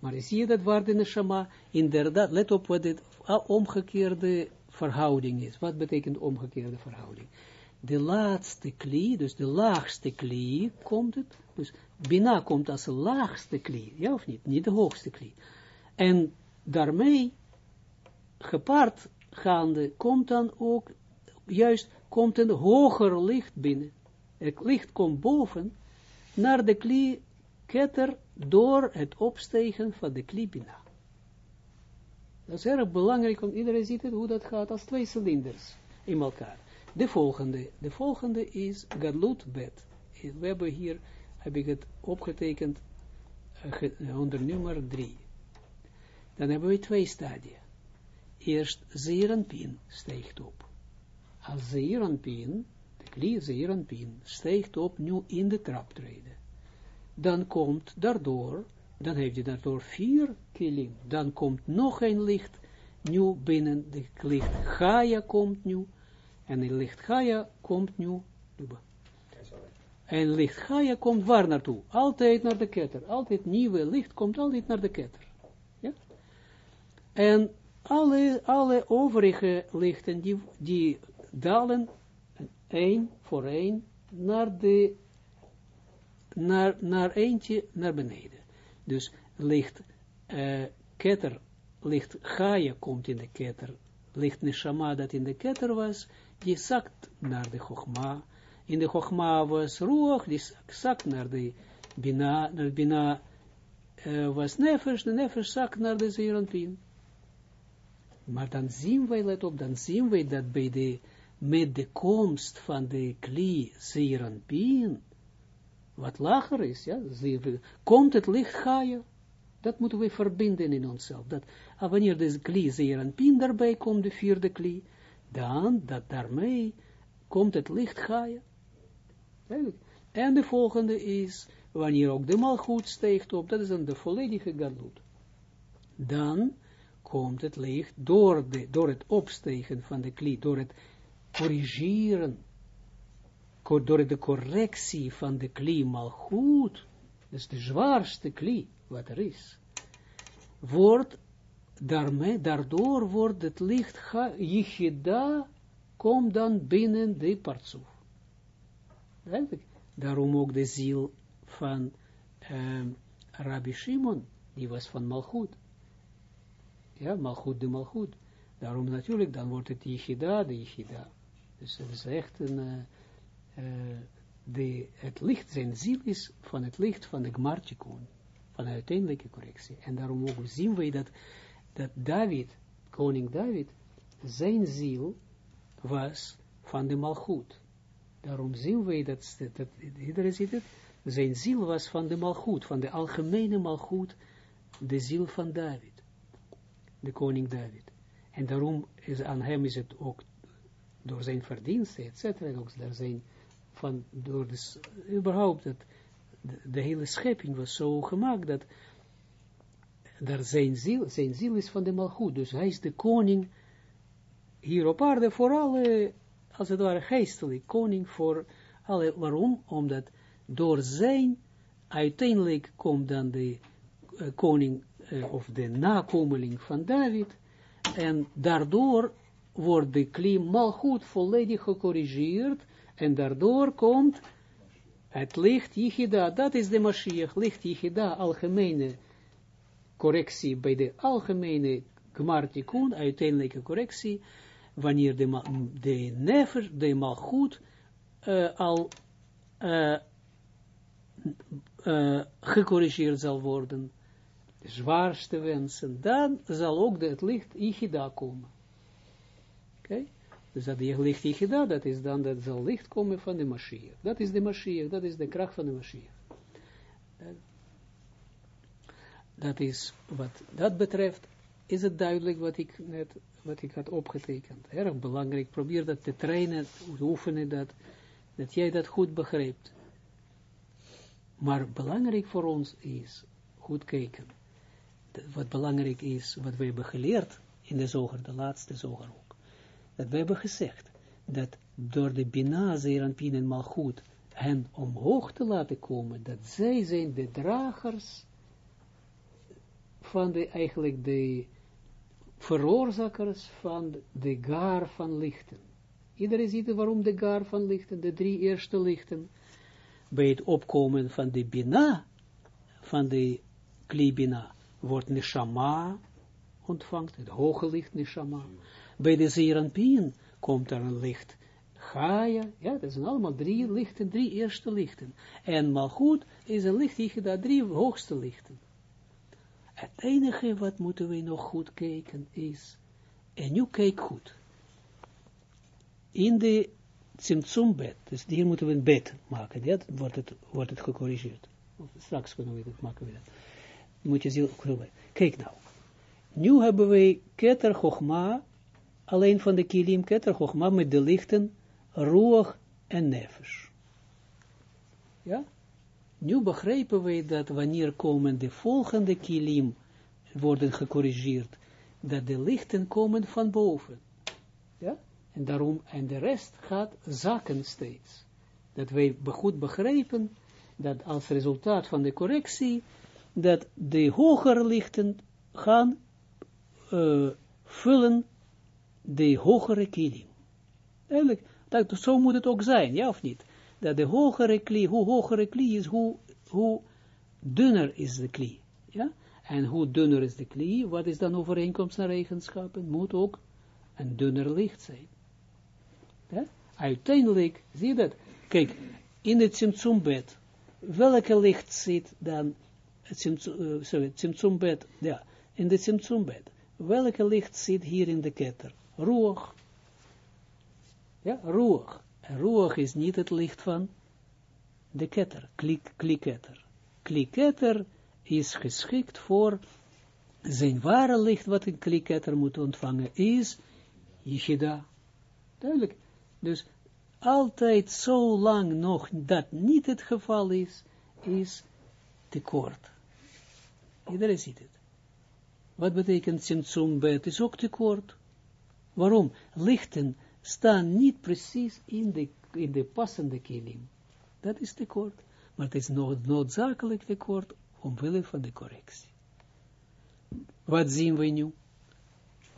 Maar zie je dat waar de neshama, inderdaad, let op wat dit omgekeerde verhouding is. Wat betekent omgekeerde verhouding? De laatste kli, dus de laagste kli, komt het, dus bina komt als de laagste kli, ja of niet? Niet de hoogste kli. En daarmee, gepaard gaande, komt dan ook, juist, komt een hoger licht binnen. Het licht komt boven, naar de kli ketter door het opstegen van de klipina. Dat is erg belangrijk, want iedereen ziet het, hoe dat gaat, als twee cilinders in elkaar. De volgende, de volgende is Gadlut bed. We hebben hier, heb ik het opgetekend, uh, onder nummer 3. Dan hebben we twee stadia. Eerst Zeeranpin steekt op. Als Zeeranpin, de klie Zeeranpin, steekt op nu in de traptreden dan komt daardoor, dan heeft hij daardoor vier kilim, dan komt nog een licht, nu binnen, de licht Gaia komt nu, en het licht Gaia komt nu, en licht Gaia komt waar naartoe? Altijd naar de ketter, altijd nieuwe licht komt altijd naar de ketter. Ja? En alle, alle overige lichten, die, die dalen, één voor één, naar de naar, naar eentje naar beneden. Dus licht uh, ketter, licht Gaia komt in de ketter, licht Neshama dat in de ketter was, die zakt naar de Chogma. In de Chogma was Ruach, die zakt naar de Bina, naar Bina uh, was Nefesh, de Nefesh zakt naar de Zeranpin. Maar dan zien wij, let op, dan zien wij dat bij de, met de komst van de Kli Zeranpin, wat lager is, ja, komt het licht Gaia, dat moeten we verbinden in onszelf, dat ah, wanneer de kli zeer en pin daarbij komt, de vierde kli, dan, dat daarmee komt het licht Gaia. En de volgende is, wanneer ook de malgoed steekt op, dat is dan de volledige galut. Dan komt het licht door, de, door het opstegen van de kli, door het corrigeren door de correctie van de kli goed, dus de zwaarste kli wat er is, wordt daarmee, daardoor wordt het licht, Yichida, komt dan binnen de partsoef. Daarom ook de ziel van um, Rabbi Shimon, die was van Malchut. Ja, Malchut de Malchut. Daarom natuurlijk, dan wordt het Yichida de Yichida. Dus het is echt een... Uh, de, het licht, zijn ziel is van het licht van de Gmartikun. van uiteindelijke correctie. En daarom ook zien wij dat, dat David, koning David, zijn ziel was van de malgoed. Daarom zien wij dat, dat, iedereen ziet het, zijn ziel was van de malgoed, van de algemene malgoed, de ziel van David, de koning David. En daarom is aan hem is het ook door zijn verdiensten, et cetera, ook daar zijn van, door de, überhaupt, dat, de, hele schepping was zo gemaakt, dat daar zijn ziel, zijn ziel is van de malgoed, dus hij is de koning hier op aarde voor alle, als het ware geestelijk, koning voor alle, waarom? Omdat door zijn, uiteindelijk komt dan de uh, koning, uh, of de nakomeling van David, en daardoor wordt de klim malgoed volledig gecorrigeerd, en daardoor komt het licht Yichida, dat is de Mashiach, licht Yichida, algemene correctie, bij de algemene Gmartikun, uiteindelijke correctie, wanneer de, de never, de malgoed, uh, al uh, uh, gecorrigeerd zal worden, de zwaarste wensen, dan zal ook het licht Yichida komen. Oké? Dus dat die licht Yichida, dat is dan, dat zal licht komen van de Mashiach. Dat is de Mashiach, dat is de kracht van de Mashiach. Dat is, wat dat betreft, is het duidelijk wat ik net, wat ik had opgetekend. Erg belangrijk, probeer dat te trainen, te oefenen, dat, dat jij dat goed begrijpt. Maar belangrijk voor ons is, goed kijken, wat belangrijk is, wat we hebben geleerd in de zoger, de laatste zoger. Dat we hebben gezegd, dat door de Bina, Zeranpien en Malchut, hen omhoog te laten komen, dat zij zijn de dragers van de, eigenlijk de veroorzakers van de gaar van lichten. Iedereen ziet waarom de gaar van lichten, de drie eerste lichten, bij het opkomen van de Bina, van de Klibina, wordt Neshama ontvangt, het hoge licht Neshama. Bij de Zeranpien komt er een licht Gaia, ja, dat zijn allemaal drie lichten, drie eerste lichten. En Malchut is een licht, daar drie hoogste lichten. Het enige wat moeten we nog goed kijken is, en nu kijk goed, in de Tsimtsumbed, dus hier moeten we een bed maken, ja, wordt het, wordt het gecorrigeerd. Straks kunnen we het maken weer. Moet je zien, kijk nou, nu hebben we Keter Chochma, alleen van de kilim Keter Chochma met de lichten Ruach en Nefesh. Ja? Nu begrijpen wij dat wanneer komen de volgende kilim worden gecorrigeerd, dat de lichten komen van boven. Ja? En daarom, en de rest gaat zakken steeds. Dat wij goed begrijpen, dat als resultaat van de correctie, dat de hogere lichten gaan uh, vullen de hogere kilim. Eigenlijk, dat, zo moet het ook zijn, ja of niet? dat de hogere kli, hoe hogere kli is, hoe, hoe dunner is de kli. Ja? En hoe dunner is de kli, wat is dan overeenkomst naar eigenschappen? Moet ook een dunner licht zijn. Ja? Uiteindelijk, zie je dat? Kijk, in het Tsimtsumbed, welke licht zit dan, het Tsimtsumbed, ja, in de Tsimtsumbed, welke licht zit hier in de ketter? Roog. Ja, roog. Ruach is niet het licht van de ketter, klik, kliketter. Kliketter is geschikt voor zijn ware licht, wat een kliketter moet ontvangen, is Yichida. Duidelijk. Dus altijd zo lang nog dat niet het geval is, is tekort. Iedereen ziet het. Wat betekent Simtsum bet? Is ook tekort. Waarom? Lichten staan niet precies in de, in de passende kilim. Dat is tekort. Maar het is nood, noodzakelijk tekort omwille van de correctie. Wat zien we nu?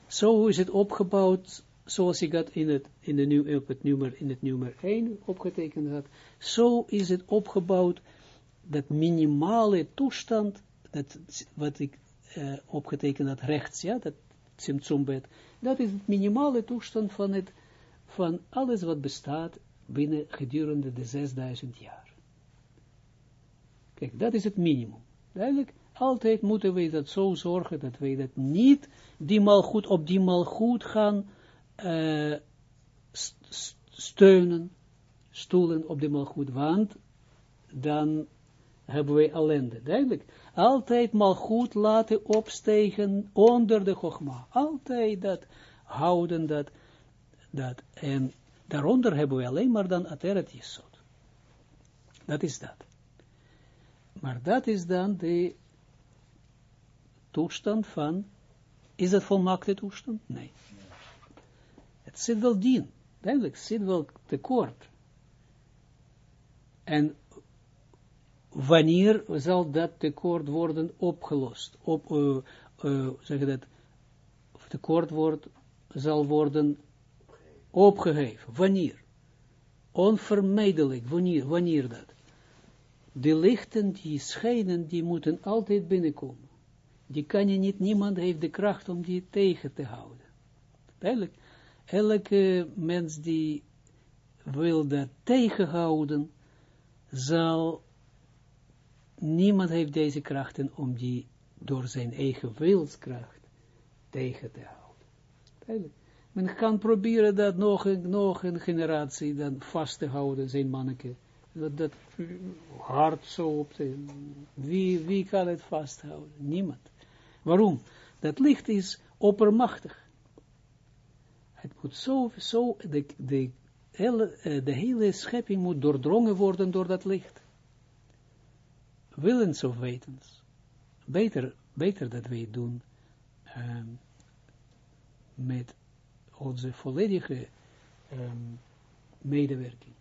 Zo is het opgebouwd, zoals ik dat in het, in, de nu, op het nummer, in het nummer 1 opgetekend had. Zo is het opgebouwd, dat minimale toestand, dat, wat ik uh, opgetekend had rechts, ja, dat Tsimtsumbed, dat is het minimale toestand van het van alles wat bestaat binnen gedurende de 6000 jaar. Kijk, dat is het minimum. Duidelijk, Altijd moeten we dat zo zorgen dat wij dat niet die malgoed op die malgoed gaan uh, steunen, stoelen op de malgoed, want dan hebben wij ellende. Duidelijk. Altijd malgoed laten opstegen onder de gogma. Altijd dat houden dat, dat. En daaronder hebben we alleen maar dan ateret jesod. Dat is dat. Maar dat is dan de toestand van, is dat volmaakte toestand? Nee. Het zit wel dien, duidelijk, zit wel tekort. En wanneer zal dat tekort worden opgelost? Op, uh, uh, zeg dat, tekort wordt, zal worden opgeheven. Wanneer? Onvermijdelijk, wanneer, wanneer dat? De lichten die schijnen, die moeten altijd binnenkomen. Die kan je niet, niemand heeft de kracht om die tegen te houden. Duidelijk, elke mens die wil dat tegenhouden, zal, niemand heeft deze krachten om die door zijn eigen wilskracht tegen te houden. Men kan proberen dat nog een, nog een generatie dan vast te houden, zijn manneke. Dat, hard zo op de, wie, wie kan het vasthouden? Niemand. Waarom? Dat licht is oppermachtig. Het moet zo, zo de, de, hele, eh, de hele schepping moet doordrongen worden door dat licht. Willens of wetens. Beter, beter dat wij doen um, met onze volledige um, medewerking.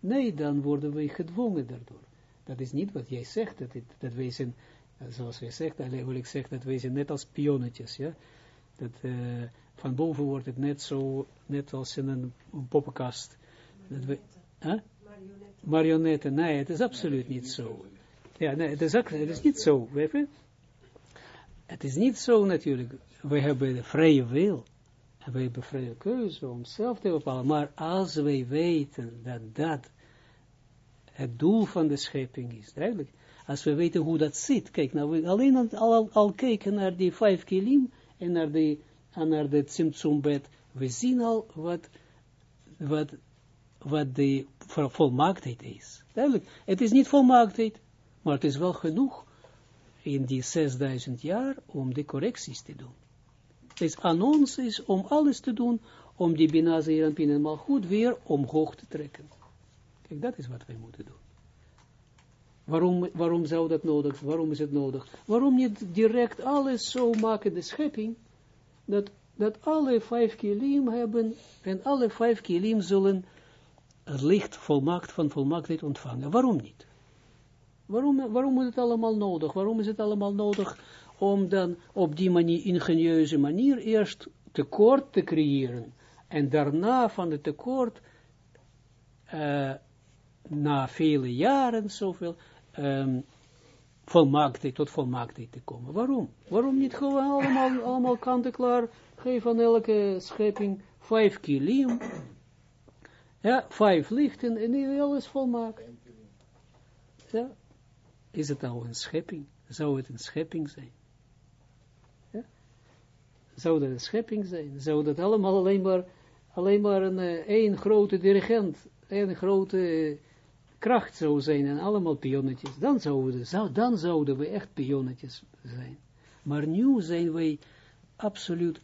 Nee, dan worden wij gedwongen daardoor. Dat is niet wat jij zegt, dat, het, dat wij zijn, eh, zoals jij zegt, wil ik zeggen, dat wij zijn net als pionnetjes, ja. Dat uh, van boven wordt het net zo, net als in een, een poppenkast. Dat huh? Marionetten. nee, het is absoluut niet zo. Ja, nee, het is, het is niet zo, weet je. Het is niet zo natuurlijk. We hebben de vrije wil. En wij hebben vrije keuze om zelf te bepalen. Maar als wij weten dat dat het doel van de schepping is, duidelijk. Als we weten hoe dat zit. Kijk, nou, we alleen al, al, kijken naar die vijf kilim en naar de, en naar de Tsimtsumbed. We zien al wat, wat, wat de volmaaktheid is. Duidelijk. Het is niet volmaaktheid, maar het is wel genoeg in die 6000 jaar om de correcties te doen. Dus aan ons is om alles te doen, om die Bina Zeeranpin en goed weer omhoog te trekken. Kijk, dat is wat wij moeten doen. Waarom, waarom zou dat nodig, waarom is het nodig? Waarom niet direct alles zo maken, de schepping, dat, dat alle vijf kilim hebben, en alle vijf kilim zullen het licht volmaakt van volmaaktheid ontvangen. Waarom niet? Waarom, waarom is het allemaal nodig? Waarom is het allemaal nodig om dan op die manier, ingenieuze manier, eerst tekort te creëren. En daarna van het tekort, uh, na vele jaren, zoveel, um, volmaaktheid, tot volmaaktheid te komen. Waarom? Waarom niet gewoon allemaal, allemaal kanten klaar, geef aan elke schepping vijf kilim, ja, vijf lichten, en alles volmaakt. Ja, is het nou een schepping? Zou het een schepping zijn? zou dat een schepping zijn? Zou dat allemaal alleen maar, alleen maar een uh, één grote dirigent, één grote kracht zou zijn en allemaal pionnetjes? Dan zouden, zou, dan zouden we echt pionnetjes zijn. Maar nu zijn wij absoluut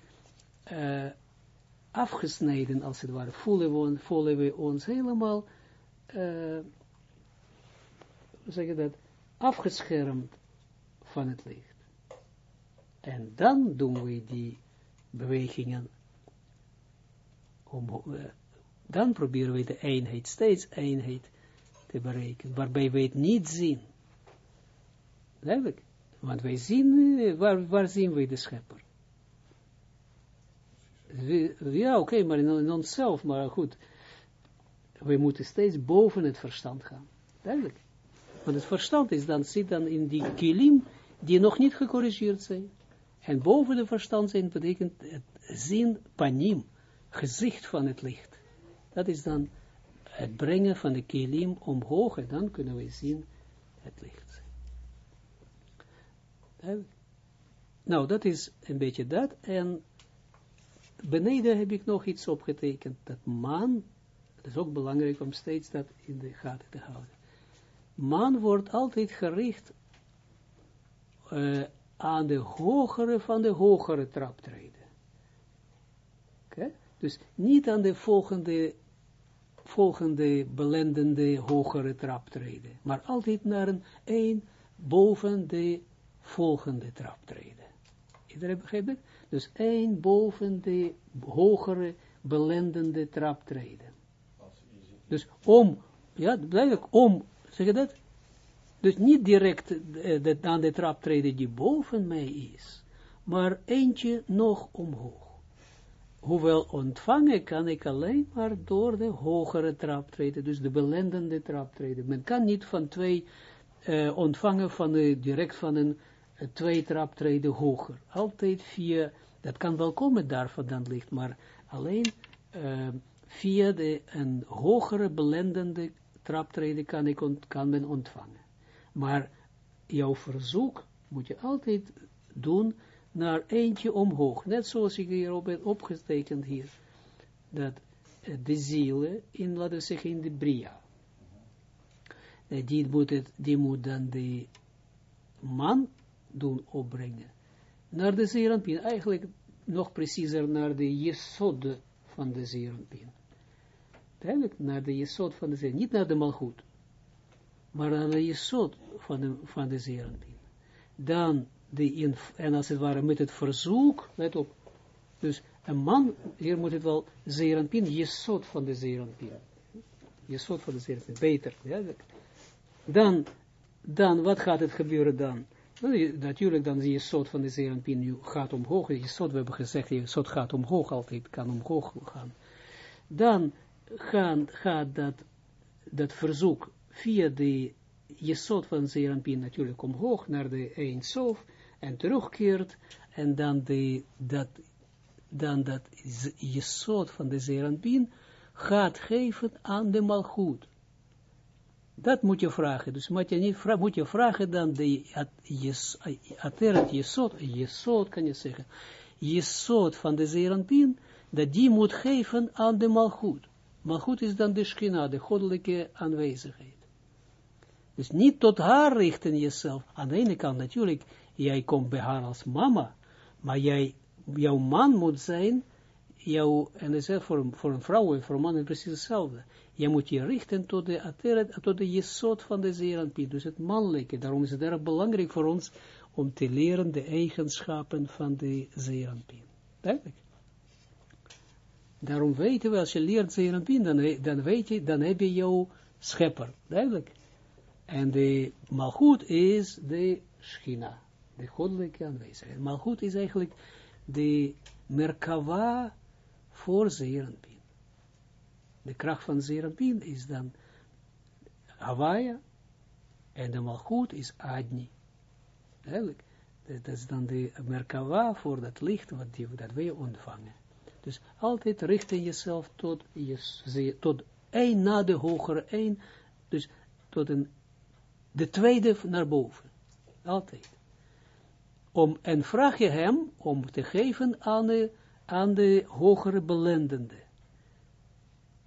uh, afgesneden, als het ware. Voelen we, we ons helemaal, uh, hoe zeg je dat, afgeschermd van het licht. En dan doen we die bewegingen. Om, uh, dan proberen we de eenheid, steeds eenheid te bereiken, waarbij wij het niet zien. Duidelijk. Want wij zien, uh, waar, waar zien we de schepper? ja, oké, maar in, in, onszelf, maar goed. We moeten steeds boven het verstand gaan. Duidelijk. Want het verstand is dan, zit dan in die kilim, die nog niet gecorrigeerd zijn. En boven de verstand zijn betekent het zien panim, gezicht van het licht. Dat is dan het brengen van de kelim omhoog en dan kunnen we zien het licht. Nou, dat is een beetje dat. En beneden heb ik nog iets opgetekend. Dat man, dat is ook belangrijk om steeds dat in de gaten te houden. Man wordt altijd gericht uh, aan de hogere van de hogere traptreden. Okay? Dus niet aan de volgende, volgende belendende hogere traptreden, maar altijd naar een een boven de volgende traptreden. Iedereen begrijpt het? Dus één boven de hogere belendende traptreden. Dus om, ja, duidelijk, om, zeg je dat? Dus niet direct uh, aan de traptreden die boven mij is, maar eentje nog omhoog. Hoewel ontvangen kan ik alleen maar door de hogere traptreden, dus de belendende traptreden. Men kan niet van twee uh, ontvangen van direct van een uh, twee traptreden hoger. Altijd via, dat kan wel komen daar vandaan ligt, maar alleen via de, een hogere belendende traptreden kan, ik kan men ontvangen. Maar jouw verzoek moet je altijd doen naar eentje omhoog. Net zoals ik hier op heb opgetekend hier. Dat de zielen in, laten we zeggen, in de Bria die moet, het, die moet dan de man doen opbrengen. Naar de Zeranpien, eigenlijk nog preciezer naar de Jesod van de Zeranpien. Eigenlijk naar de Jesod van de Zeranpien, niet naar de Malchut, maar naar de Jesod van de, van de. Dan, de en als het ware met het verzoek, let op, dus een man, hier moet het wel Zeranpien, Jesod van de Zeranpien. Jesod van de Zeranpien, beter, ja, dan, dan, wat gaat het gebeuren dan? Natuurlijk, dan zie je soort van de zerenpin nu gaat omhoog. Je soort, we hebben gezegd, je soort gaat omhoog altijd, kan omhoog gaan. Dan gaan, gaat dat, dat verzoek via de jesot van zerenpin natuurlijk omhoog naar de Eindsof en terugkeert. En dan, de, dat, dan dat jesot van de zerenpin gaat geven aan de malgoed. Dat moet je vragen. Dus moet je, niet moet je vragen dan de ateret jesot, jesot kan je zeggen, jesot van de zeranpin, dat die moet geven aan de malgoed. Malgoed is dan de schina, de goddelijke aanwezigheid. Dus niet tot haar richten jezelf. Aan de ene kant natuurlijk, jij komt bij haar als mama, maar jij, jouw man moet zijn, jouw, en dat is voor, voor een vrouw en voor een man is precies hetzelfde je moet je richten tot de ateret, tot de jesot van de zeeranpien, dus het mannelijke. Daarom is het erg belangrijk voor ons om te leren de eigenschappen van de zeeranpien. Duidelijk. Daarom weten we, als je leert zeeranpien, dan, dan weet je, dan heb je jouw schepper. Duidelijk. En de malgoed is de schina, de goddelijke aanwezigheid. Malgoed is eigenlijk de merkava voor zeeranpien. De kracht van Zerabin is dan Hawaii en de Malchut is Adni. Eigenlijk, dat is dan de Merkava voor dat licht wat die, dat wij ontvangen. Dus altijd richten jezelf tot, je, tot één na de hogere één, dus tot een, de tweede naar boven. Altijd. Om, en vraag je hem om te geven aan de, aan de hogere belendende.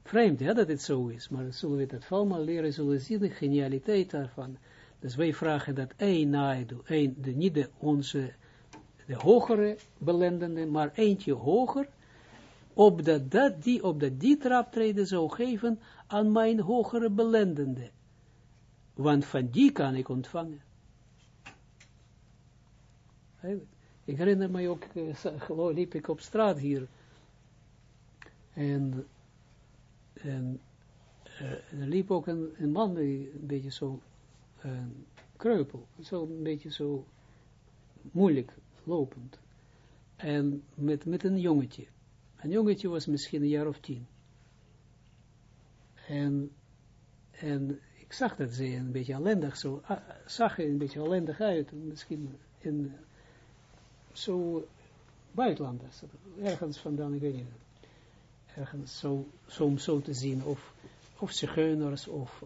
Vreemd, ja, dat het zo is, maar zullen we dat allemaal leren, zullen zien de genialiteit daarvan. Dus wij vragen dat één naaidu, één, de, niet de onze, de hogere belendende, maar eentje hoger, opdat dat die, opdat die traptreden zou geven aan mijn hogere belendende. Want van die kan ik ontvangen. Ik herinner me ook, uh, liep ik op straat hier, en en uh, er liep ook een, een, man, een beetje zo kreupel, zo een beetje zo moeilijk lopend. En met, met een jongetje. Een jongetje was misschien een jaar of tien. En, en ik zag dat ze een beetje ellendig zo, zag er een beetje ellendig uit. Misschien in zo buitenlanders, ergens vandaan, ik weet niet ergens zo, soms zo te zien, of, of zigeuners, of,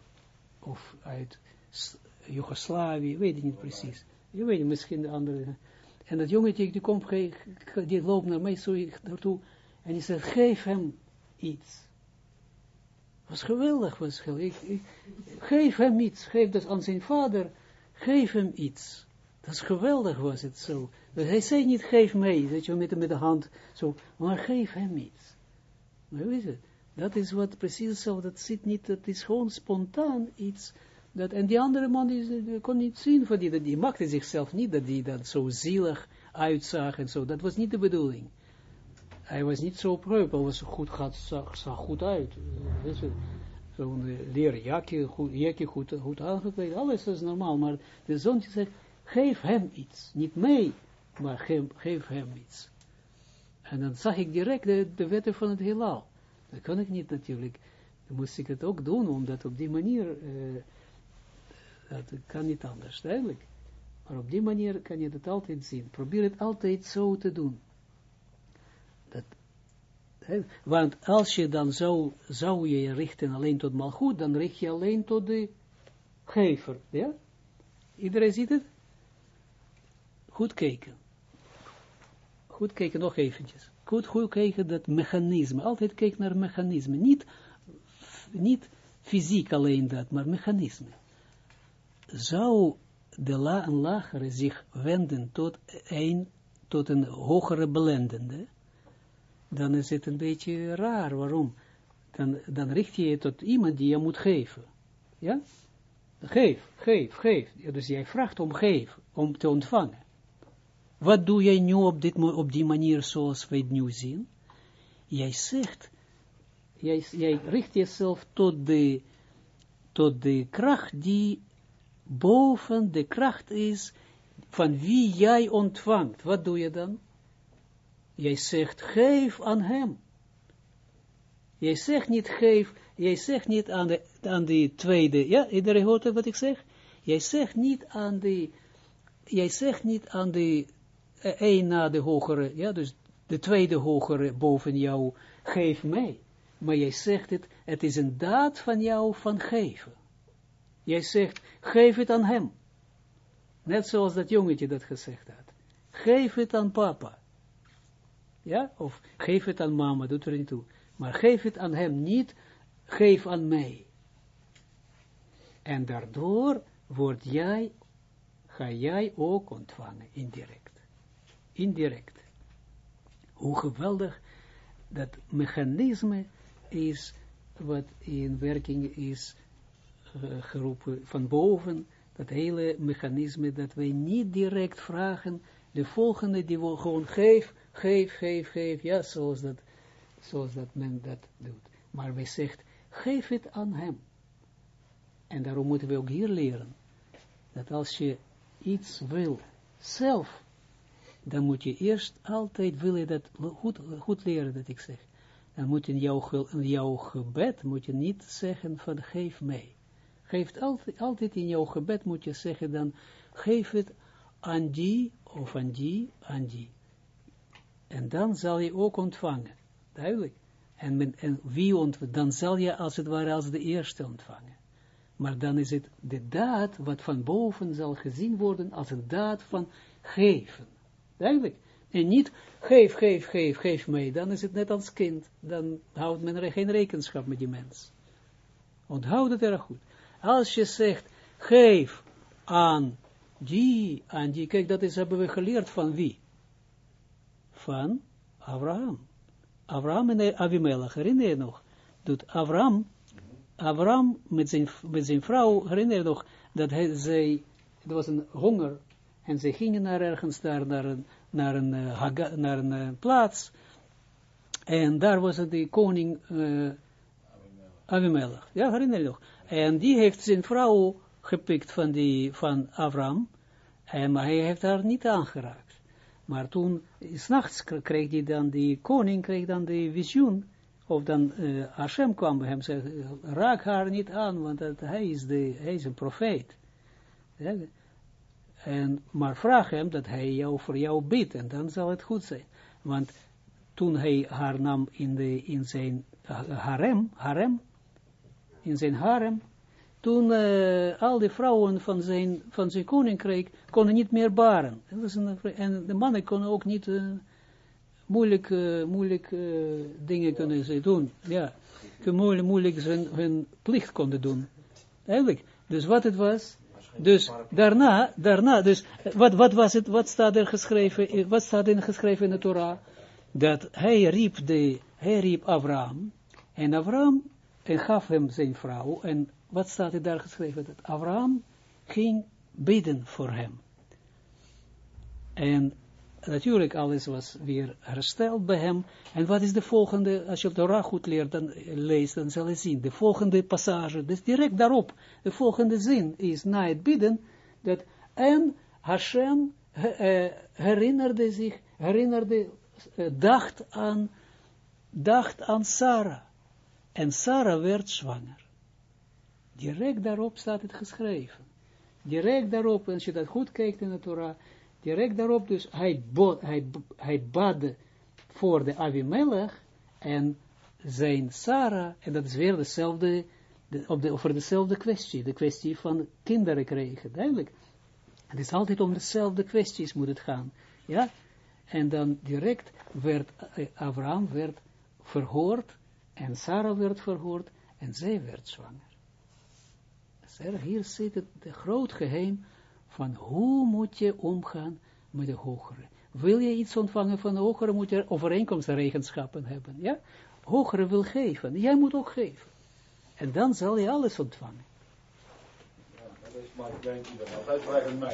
of uit Joegoslavië, weet ik niet precies. Je weet misschien de andere. En dat jongetje, die komt, die loopt naar mij zo naartoe, en die zegt, geef hem iets. Was geweldig, was geweldig. geef hem iets, geef dat aan zijn vader, geef hem iets. Dat is geweldig was het zo. Dus hij zei niet, geef mij, dat je met, met de hand, zo, maar geef hem iets. Maar is het? Dat is wat precies zo, dat zit niet, dat is gewoon spontaan iets, dat, en die andere man die, kon niet zien van die, die maakte zichzelf niet, dat die dat zo zielig uitzag en zo, dat was niet de bedoeling. Hij was niet zo preupel, was goed, gaat, zag, goed uit, zo'n uh, leren jakje, goed, jakje goed, goed aangekleed, alles is normaal, maar de zoontje zegt, geef hem iets, niet mij, maar geef, hem iets. En dan zag ik direct de, de wetten van het heelal. Dat kan ik niet natuurlijk. Dan moest ik het ook doen, omdat op die manier, dat kan niet anders, duidelijk. Maar op die manier kan je het altijd zien. Probeer het altijd zo te doen. Want als je dan zou, zou je je richten alleen tot malgoed, dan richt je alleen tot de gever. Ja? Iedereen ziet het? Goed kijken. Goed kijken nog eventjes. Goed, goed kijken dat mechanisme. Altijd kijk naar mechanisme. Niet, niet fysiek alleen dat, maar mechanisme. Zou de la een lagere zich wenden tot een, tot een hogere belendende, dan is het een beetje raar. Waarom? Dan, dan richt je je tot iemand die je moet geven. Ja? Geef, geef, geef. dus jij vraagt om geven, om te ontvangen. Wat doe jij nu op, dit, op die manier zoals wij het nu zien? Jij zegt, jij, jij richt jezelf tot de, tot de kracht die boven de kracht is van wie jij ontvangt. Wat doe je dan? Jij zegt, geef aan hem. Jij zegt niet, geef, jij zegt niet aan de, aan de tweede, ja, iedereen hoort wat ik zeg? Jij zegt niet aan de, jij zegt niet aan de een na de hogere, ja, dus de tweede hogere boven jou, geef mij. Maar jij zegt het, het is een daad van jou van geven. Jij zegt, geef het aan hem. Net zoals dat jongetje dat gezegd had. Geef het aan papa. Ja, of geef het aan mama, doet er niet toe. Maar geef het aan hem, niet geef aan mij. En daardoor word jij, ga jij ook ontvangen, indirect indirect. Hoe geweldig dat mechanisme is, wat in werking is uh, geroepen van boven, dat hele mechanisme dat wij niet direct vragen, de volgende die wil gewoon geef, geef, geef, geef, ja, zoals dat, zoals dat men dat doet. Maar wij zegt, geef het aan hem. En daarom moeten we ook hier leren, dat als je iets wil, zelf dan moet je eerst altijd, wil je dat goed, goed leren, dat ik zeg, dan moet in jouw, in jouw gebed, moet je niet zeggen van geef mij. Geef altijd, altijd in jouw gebed moet je zeggen dan, geef het aan die, of aan die, aan die. En dan zal je ook ontvangen, duidelijk. En, en wie ontvangt, dan zal je als het ware als de eerste ontvangen. Maar dan is het de daad wat van boven zal gezien worden als een daad van geven. Duidelijk. En niet, geef, geef, geef, geef mij. Dan is het net als kind. Dan houdt men geen rekenschap met die mens. Onthoud het erg goed. Als je zegt, geef aan die, aan die. Kijk, dat is, hebben we geleerd van wie? Van Abraham. Abraham en Avimelech, herinner je nog? Doet Abraham, Abraham met zijn, vrouw, herinner je nog, dat hij, zij, er was een honger en ze gingen naar ergens daar, naar een, naar een, een uh, plaats. En daar was de koning uh. Ja, herinner je nog. En die heeft zijn vrouw gepikt van, die, van Avram. En, maar hij heeft haar niet aangeraakt. Maar toen, s'nachts kreeg hij dan, die koning kreeg dan de visioen. Of dan uh, Hashem kwam bij hem en zei, raak haar niet aan, want dat, hij, is de, hij is een profeet. En, maar vraag hem dat hij jou voor jou bidt en dan zal het goed zijn. Want toen hij haar nam in, de, in zijn harem, harem, in zijn harem, toen uh, al die vrouwen van zijn, van zijn koninkrijk konden niet meer baren. En de mannen konden ook niet uh, moeilijk, uh, moeilijk dingen kunnen ze doen. Ja, moeilijk, moeilijk zijn, hun plicht konden doen. Eigenlijk. Dus wat het was, dus daarna, daarna, dus wat, wat was het, wat staat er geschreven, wat staat er geschreven in de Torah? Dat hij riep, de, hij riep Abraham, en Abraham, en gaf hem zijn vrouw, en wat staat er daar geschreven? Dat Abraham ging bidden voor hem. En natuurlijk alles was weer hersteld bij hem. En wat is de volgende, als je de Torah goed leert, dan, leest, dan zal je zien. De volgende passage, dus direct daarop, de volgende zin is na het bidden, dat en Hashem uh, herinnerde zich, herinnerde, uh, dacht aan, dacht aan Sarah. En Sarah werd zwanger. Direct daarop staat het geschreven. Direct daarop, als je dat goed kijkt in de Torah, direct daarop, dus hij, bod, hij, hij bad voor de Avimelech en zijn Sarah, en dat is weer dezelfde, de, op de, over dezelfde kwestie, de kwestie van kinderen krijgen, duidelijk. Het is altijd om dezelfde kwesties moet het gaan, ja. En dan direct werd, eh, Abraham werd verhoord, en Sarah werd verhoord, en zij werd zwanger. Hier zit het groot geheim van hoe moet je omgaan met de hogere. Wil je iets ontvangen van de hogere, moet je overeenkomstregenschappen hebben. Ja? Hogere wil geven, jij moet ook geven. En dan zal je alles ontvangen. Ja,